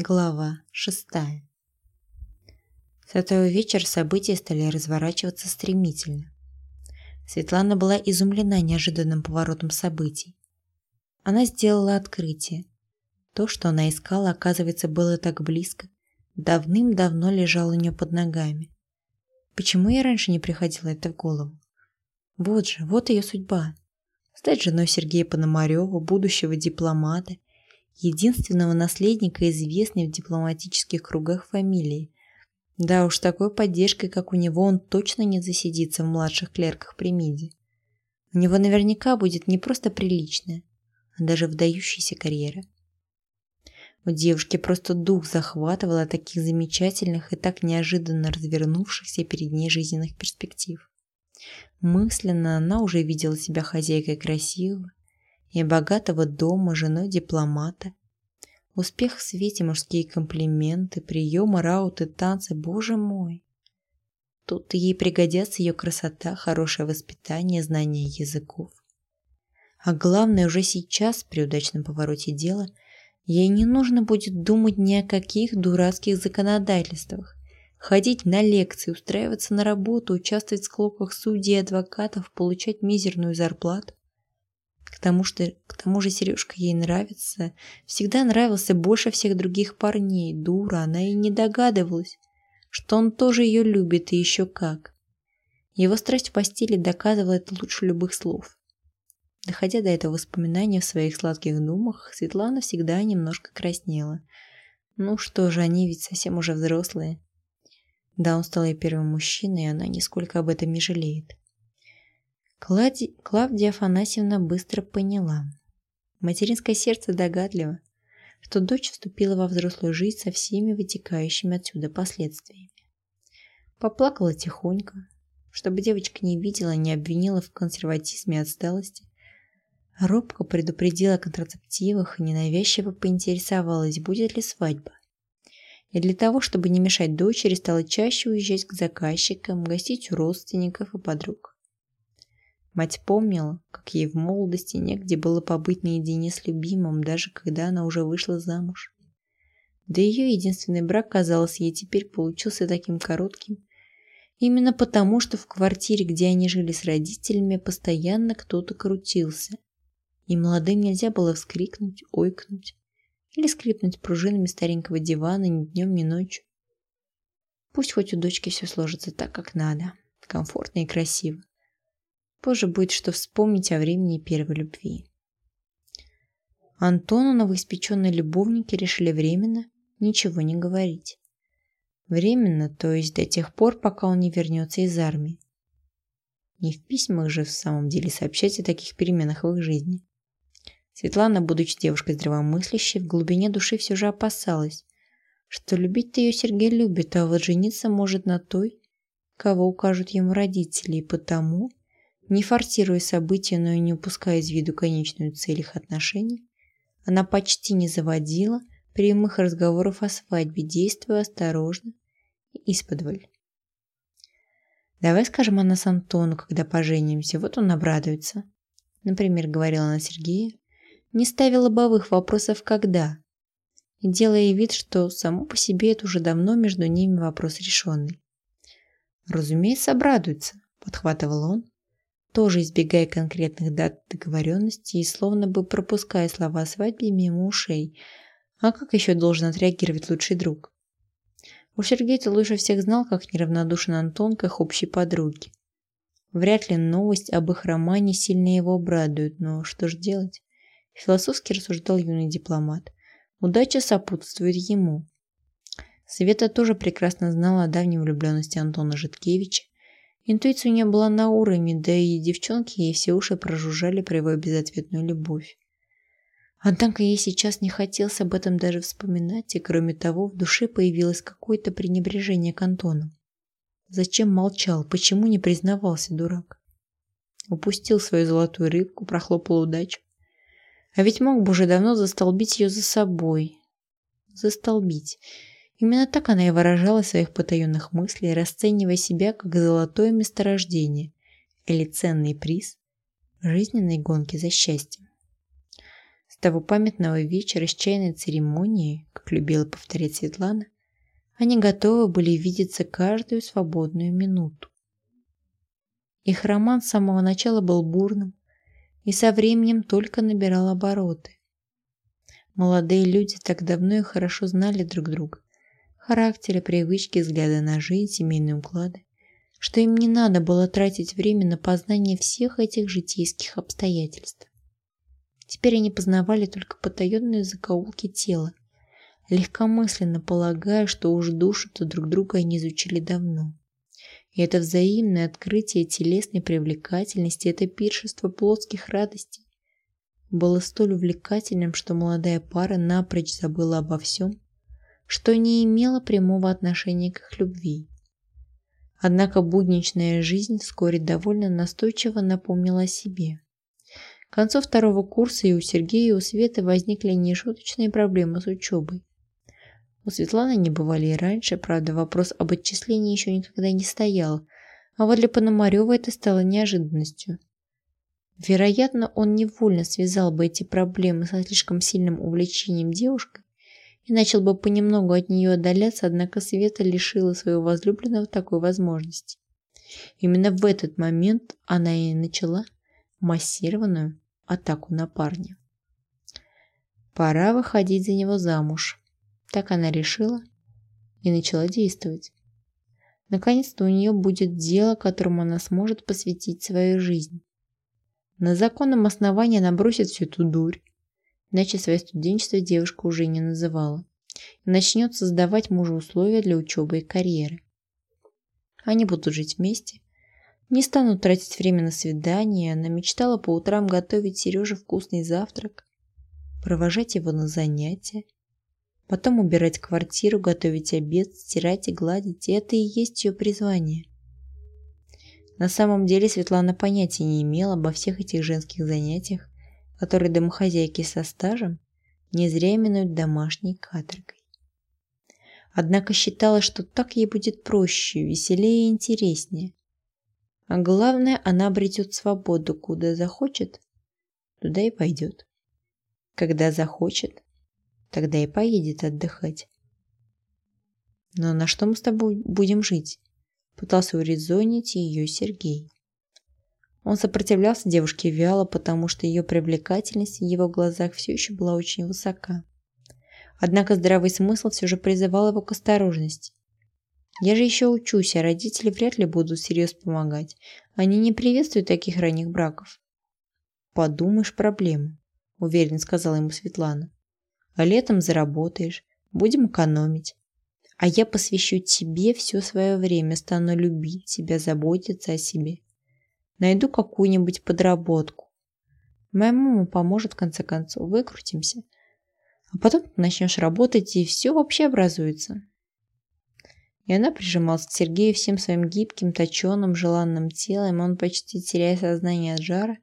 Глава шестая. С этого вечера события стали разворачиваться стремительно. Светлана была изумлена неожиданным поворотом событий. Она сделала открытие. То, что она искала, оказывается, было так близко, давным-давно лежало у нее под ногами. Почему ей раньше не приходило это в голову? Вот же, вот ее судьба. Стать женой Сергея Пономарева, будущего дипломата – единственного наследника известной в дипломатических кругах фамилии. Да уж, такой поддержкой, как у него, он точно не засидится в младших клерках при МИДе. У него наверняка будет не просто приличная, а даже вдающаяся карьера. У девушки просто дух захватывал от таких замечательных и так неожиданно развернувшихся перед ней жизненных перспектив. Мысленно она уже видела себя хозяйкой красивого, и богатого дома, женой дипломата. Успех в свете, мужские комплименты, приемы, рауты, танцы, боже мой. Тут ей пригодятся ее красота, хорошее воспитание, знание языков. А главное, уже сейчас, при удачном повороте дела, ей не нужно будет думать ни о каких дурацких законодательствах, ходить на лекции, устраиваться на работу, участвовать в склоках судей и адвокатов, получать мизерную зарплату. К тому, что, к тому же Сережка ей нравится, всегда нравился больше всех других парней. Дура, она и не догадывалась, что он тоже ее любит и еще как. Его страсть в постели доказывала это лучше любых слов. Доходя до этого воспоминания в своих сладких думах, Светлана всегда немножко краснела. Ну что же, они ведь совсем уже взрослые. Да, он стал ее первым мужчиной, и она нисколько об этом не жалеет. Клади... Клавдия Афанасьевна быстро поняла. Материнское сердце догадливо, что дочь вступила во взрослую жизнь со всеми вытекающими отсюда последствиями. Поплакала тихонько, чтобы девочка не видела, не обвинила в консерватизме и отсталости. Робко предупредила о контрацептивах и ненавязчиво поинтересовалась, будет ли свадьба. И для того, чтобы не мешать дочери, стала чаще уезжать к заказчикам, гостить у родственников и подруг. Мать помнила, как ей в молодости негде было побыть наедине с любимым, даже когда она уже вышла замуж. Да ее единственный брак, казалось, ей теперь получился таким коротким. Именно потому, что в квартире, где они жили с родителями, постоянно кто-то крутился. И молодым нельзя было вскрикнуть, ойкнуть или скрипнуть пружинами старенького дивана ни днем, ни ночью. Пусть хоть у дочки все сложится так, как надо, комфортно и красиво. Позже будет что вспомнить о времени первой любви. Антону новоиспеченные любовники решили временно ничего не говорить. Временно, то есть до тех пор, пока он не вернется из армии. Не в письмах же в самом деле сообщать о таких переменах в их жизни. Светлана, будучи девушкой здравомыслящей, в глубине души все же опасалась, что любить-то ее Сергей любит, а вот жениться может на той, кого укажут ему родители, и потому не форсируя события, но и не упуская из виду конечную цель их отношений, она почти не заводила прямых разговоров о свадьбе, действуя осторожно и исподволь. «Давай скажем о нас Антону, когда поженимся, вот он обрадуется», например, говорила она Сергею, не ставила лобовых вопросов «когда», делая вид, что само по себе это уже давно между ними вопрос решенный. «Разумеется, обрадуется», – подхватывал он, тоже избегая конкретных дат договоренности и словно бы пропуская слова о свадьбе мимо ушей. А как еще должен отреагировать лучший друг? У Сергея лучше всех знал, как неравнодушен Антон к их общей подруге. Вряд ли новость об их романе сильно его обрадует, но что же делать? Философски рассуждал юный дипломат. Удача сопутствует ему. Света тоже прекрасно знала о давней влюбленности Антона Житкевича Интуиция у нее была на уровне, да и девчонки ей все уши прожужжали про его безответную любовь. Однако ей сейчас не хотелось об этом даже вспоминать, и кроме того, в душе появилось какое-то пренебрежение к Антону. Зачем молчал? Почему не признавался, дурак? Упустил свою золотую рыбку, прохлопал удачу. А ведь мог бы уже давно застолбить ее за собой. Застолбить. Именно так она и выражала своих потаенных мыслей, расценивая себя как золотое месторождение или ценный приз жизненной гонки за счастьем. С того памятного вечера с чайной церемонии, как любила повторять Светлана, они готовы были видеться каждую свободную минуту. Их роман с самого начала был бурным и со временем только набирал обороты. Молодые люди так давно и хорошо знали друг друга, характеры, привычки, взгляды на жизнь, семейные уклады, что им не надо было тратить время на познание всех этих житейских обстоятельств. Теперь они познавали только потаенные закоулки тела, легкомысленно полагая, что уж душу-то друг друга они изучили давно. И это взаимное открытие телесной привлекательности, это пиршество плотских радостей было столь увлекательным, что молодая пара напрочь забыла обо всем что не имело прямого отношения к их любви. Однако будничная жизнь вскоре довольно настойчиво напомнила о себе. К концу второго курса и у Сергея, и у Светы возникли нешуточные проблемы с учебой. У Светланы не бывали и раньше, правда, вопрос об отчислении еще никогда не стоял, а вот для Пономарева это стало неожиданностью. Вероятно, он невольно связал бы эти проблемы со слишком сильным увлечением девушкой, и начал бы понемногу от нее отдаляться, однако Света лишила своего возлюбленного такой возможности. Именно в этот момент она и начала массированную атаку на парня. Пора выходить за него замуж. Так она решила и начала действовать. Наконец-то у нее будет дело, которому она сможет посвятить свою жизнь. На законном основании она бросит всю эту дурь, иначе свое студенчество девушка уже не называла, и начнет создавать мужу условия для учебы и карьеры. Они будут жить вместе, не станут тратить время на свидания, она мечтала по утрам готовить Сереже вкусный завтрак, провожать его на занятия, потом убирать квартиру, готовить обед, стирать и гладить, и это и есть ее призвание. На самом деле Светлана понятия не имела обо всех этих женских занятиях, которые домохозяйки со стажем не зря именуют домашней каторгой. Однако считала, что так ей будет проще, веселее и интереснее. А главное, она обретет свободу, куда захочет, туда и пойдет. Когда захочет, тогда и поедет отдыхать. Но на что мы с тобой будем жить? Пытался урезонить ее Сергей. Он сопротивлялся девушке вяло, потому что ее привлекательность в его глазах все еще была очень высока. Однако здравый смысл все же призывал его к осторожности. «Я же еще учусь, а родители вряд ли будут всерьез помогать. Они не приветствуют таких ранних браков». «Подумаешь, проблемы», – уверенно сказала ему Светлана. «А летом заработаешь, будем экономить. А я посвящу тебе все свое время, стану любить тебя, заботиться о себе. Найду какую-нибудь подработку. Моя мама поможет в конце концов, выкрутимся. А потом ты начнешь работать, и все вообще образуется. И она прижималась к Сергею всем своим гибким, точеным, желанным телом, он, почти теряя сознание от жара,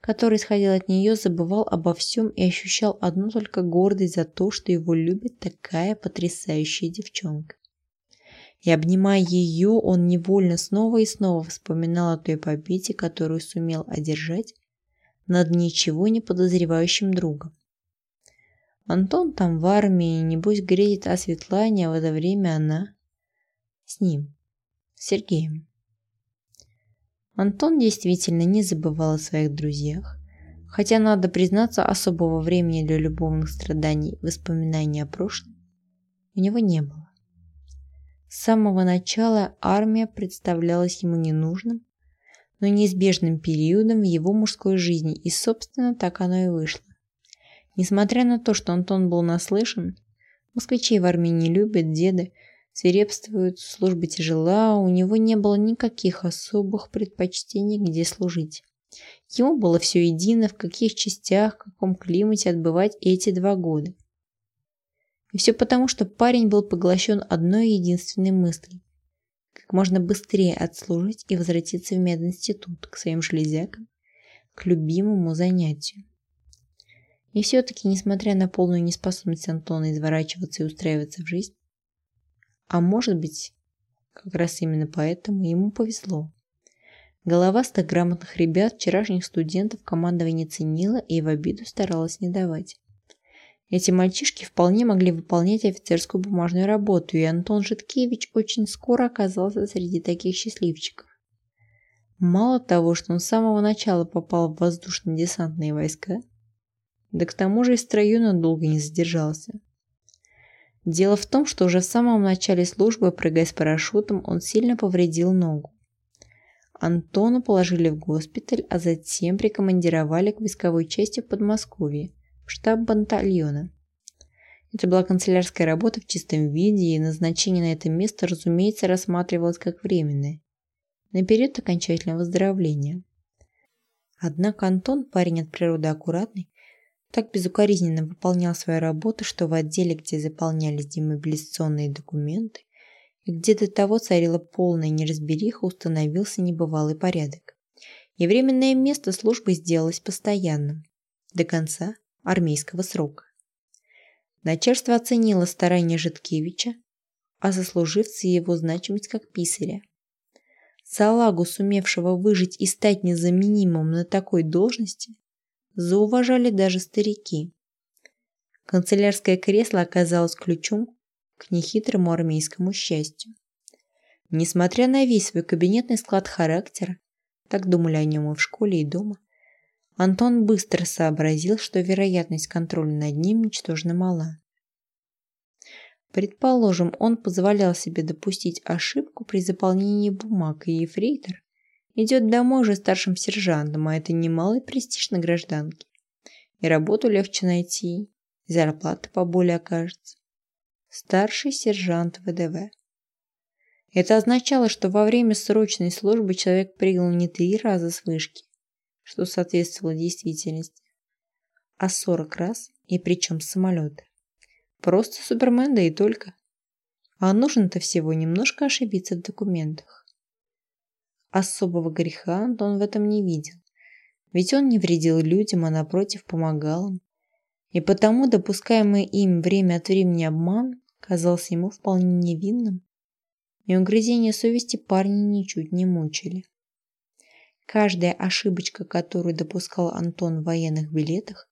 который исходил от нее, забывал обо всем и ощущал одну только гордость за то, что его любит такая потрясающая девчонка. И обнимая ее, он невольно снова и снова вспоминал о той победе, которую сумел одержать над ничего не подозревающим другом. Антон там в армии, небось грезит о Светлане, а в это время она с ним, с Сергеем. Антон действительно не забывал о своих друзьях, хотя, надо признаться, особого времени для любовных страданий и воспоминаний о прошлом у него не было. С самого начала армия представлялась ему ненужным, но неизбежным периодом в его мужской жизни, и, собственно, так оно и вышло. Несмотря на то, что Антон был наслышан, москвичей в армии не любят, деды свирепствуют, служба тяжела, у него не было никаких особых предпочтений, где служить. Ему было все едино, в каких частях, в каком климате отбывать эти два года. И все потому, что парень был поглощен одной единственной мыслью. Как можно быстрее отслужить и возвратиться в мединститут, к своим железякам, к любимому занятию. И все-таки, несмотря на полную неспособность Антона изворачиваться и устраиваться в жизнь, а может быть, как раз именно поэтому ему повезло. Головастых грамотных ребят, вчерашних студентов командование ценило и в обиду старалось не давать. Эти мальчишки вполне могли выполнять офицерскую бумажную работу, и Антон Житкевич очень скоро оказался среди таких счастливчиков. Мало того, что он с самого начала попал в воздушно-десантные войска, да к тому же и в строю надолго не задержался. Дело в том, что уже в самом начале службы, прыгая с парашютом, он сильно повредил ногу. Антона положили в госпиталь, а затем прикомандировали к войсковой части в Подмосковье, в штаб батальона. Это была канцелярская работа в чистом виде, и назначение на это место, разумеется, рассматривалось как временное, на период окончательного выздоровления. Однако Антон, парень от природы аккуратный, так безукоризненно выполнял свою работу, что в отделе, где заполнялись демобилизационные документы, и где до того царила полная неразбериха, установился небывалый порядок. И временное место службы сделалось постоянным. До конца армейского срока. Начальство оценило старания Житкевича, а заслуживцы его значимость как писаря. Салагу, сумевшего выжить и стать незаменимым на такой должности, зауважали даже старики. Канцелярское кресло оказалось ключом к нехитрому армейскому счастью. Несмотря на весь свой кабинетный склад характера, так думали о нем и в школе, и дома, Антон быстро сообразил, что вероятность контроля над ним ничтожно мала. Предположим, он позволял себе допустить ошибку при заполнении бумаг, и ефрейтор идет домой уже старшим сержантом, а это немалый престиж на гражданке. И работу легче найти, и зарплата поболее окажется. Старший сержант ВДВ. Это означало, что во время срочной службы человек прыгнул не три раза с вышки, что соответствовало действительности, а 40 раз, и причем с самолета. Просто Супермен, да и только. А нужно-то всего немножко ошибиться в документах. Особого греха Антон в этом не видел. Ведь он не вредил людям, а напротив помогал им. И потому допускаемый им время от времени обман казался ему вполне невинным. И угрызения совести парня ничуть не мучили. Каждая ошибочка, которую допускал Антон в военных билетах,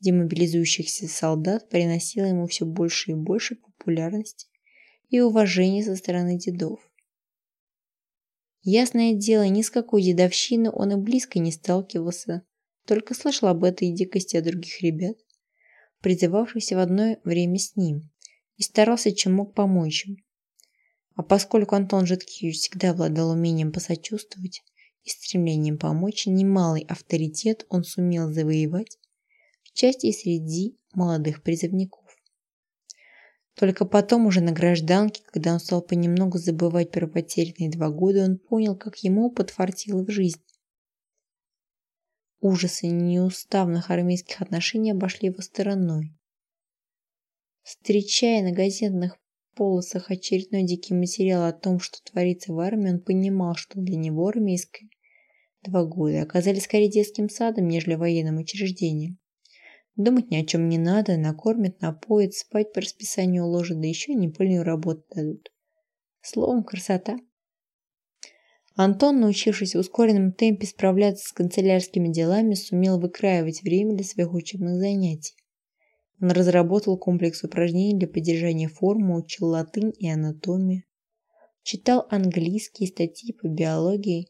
демобилизующихся солдат, приносила ему все больше и больше популярности и уважения со стороны дедов. Ясное дело, ни с какой дедовщины он и близко не сталкивался, только слышал об этой дикости от других ребят, призывавшихся в одно время с ним, и старался чем мог помочь им. А поскольку Антон Житкевич всегда обладал умением посочувствовать, и стремлением помочь немалый авторитет он сумел завоевать в части среди молодых призывников. Только потом уже на гражданке, когда он стал понемногу забывать про потерянные два года, он понял, как ему подфартило в жизни. Ужасы неуставных армейских отношений обошли его стороной. Встречая на газетных полосах очередной дикий материал о том, что творится в армии, он понимал, что для него армейское два года оказались скорее детским садом, нежели военным учреждением. Думать ни о чем не надо, накормят, напоят, спать по расписанию уложат, да еще и непыльную работу дадут. Словом, красота. Антон, научившись в ускоренном темпе справляться с канцелярскими делами, сумел выкраивать время для своих учебных занятий. Он разработал комплекс упражнений для поддержания формы, учил латынь и анатомию. Читал английские статьи по биологии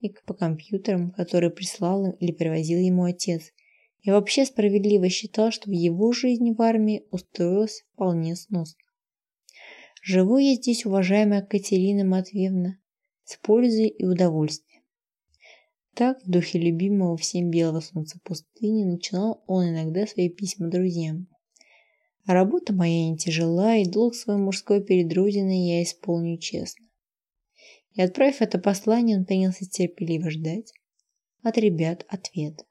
и по компьютерам, которые прислал или привозил ему отец. И вообще справедливо считал, что в его жизни в армии устроился вполне сносно. Живу я здесь, уважаемая Катерина Матвеевна, с пользой и удовольствием. Так, в духе любимого всем белого солнца пустыни, начинал он иногда свои письма друзьям. Работа моя не тяжела, и долг свой мужской перед Родиной я исполню честно. И отправив это послание, он принялся терпеливо ждать от ребят ответ.